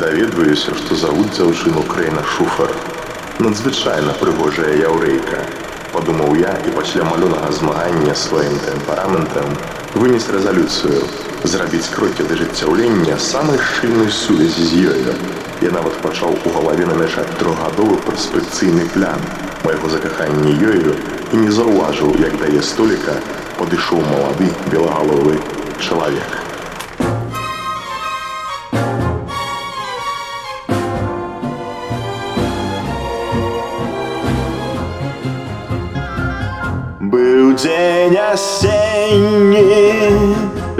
Даведваюся, што завуць дзяўчыну Крэйна Шуфар. Надзвычайна прыгожая яўрэйка. Падумаў я і пасля малюнага змагання сваім тэмпераментам вынес рэзалюцыю, зрабіць крокі да жыццяўлення самай шчыльнай сувязі з ёю. Я нават пачаў у галаве намяшаць трохгадовы перспекцыйны план майго закахання ёю і не заўважыў, як дае століка падышоў малады белагаловы чалавек. Быў дзень асенні,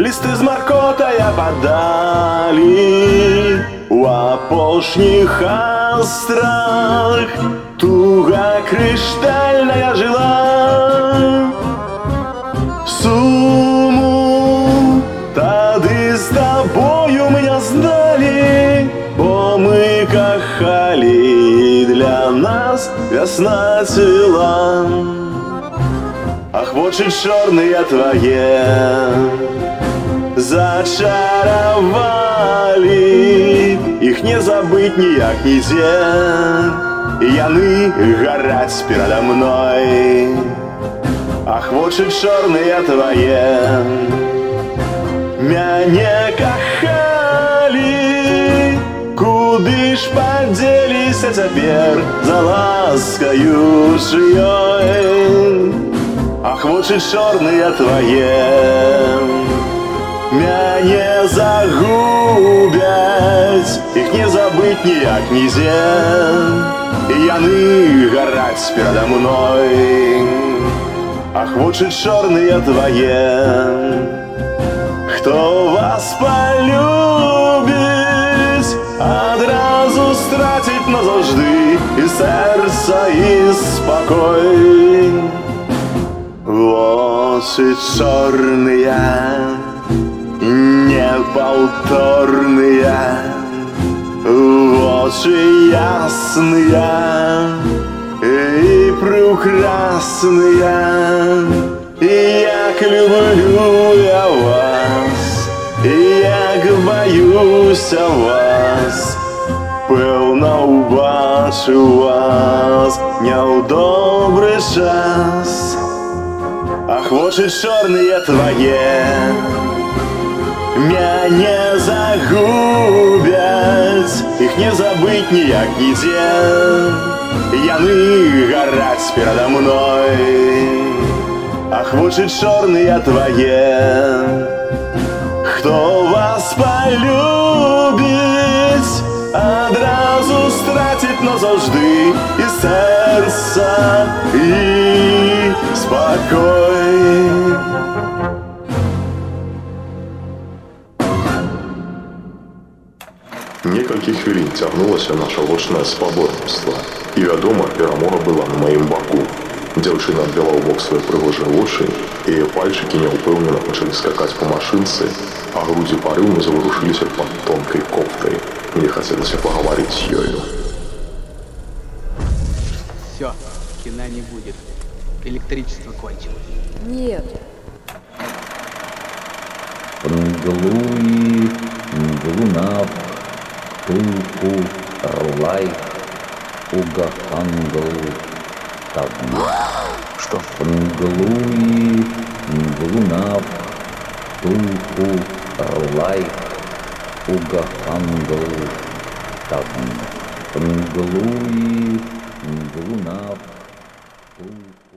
лісты з маркотая падалі У апошніх астрах туга крыштальная жыла Суму тады з табою мы не зналі, бо мы кахалі для нас вясна цвіла. Ах, вочы чорныя твае зачаравалі іх не забыць ніяк нідзе яны гараць перада мной Ах, вочы чорныя твае мяне кахалі куды ж падзеліся цяпер за ласкаю жыёй Ах, вочы чорныя твае Мяне загубяць іх не забыць ніяк нідзе яны гараць перада мной Ах, вочы чорныя твае Хто вас полюбіць адразу страціць назаўжды і сэрца і спакой Вочы чорныя, непаўторныя, Вочы ясныя і прекрасныя. Як люблю я вас, як баюся вас, Пэўна убачыў вас не ў добры час. Ах, вочы чорныя твае Мяне загубяць іх не забыць ніяк нідзе яны гараць перада мной Ах, вочы чорныя твае Хто вас полюбіць адразу страціць назаўжды і сэрца і спакой. Некалькі хвілін цягнулася наша вочнае спаборніцтва. І вядома, перамога была на маім баку. Дзяўчына адвяла ў бок свае прыгожыя вочы, і яе пальчыкі няўпэўнена пачалі скакаць па машынцы, а грудзі парыўна заварушыліся пад тонкай кофтай. Мне хацелася пагаварыць з ёю. Все, кино не будет. Электричество кончилось. Нет, Нглуи, Нглунав, Тулку, Рлай, Угахангл, Тавн. Што? Нглуи, Нглунав, Тулку, Рлай, Угахангл, Тавн. Нглуи, Нглунав, Тулку.